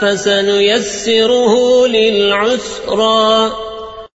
فسنيسره للعسرى.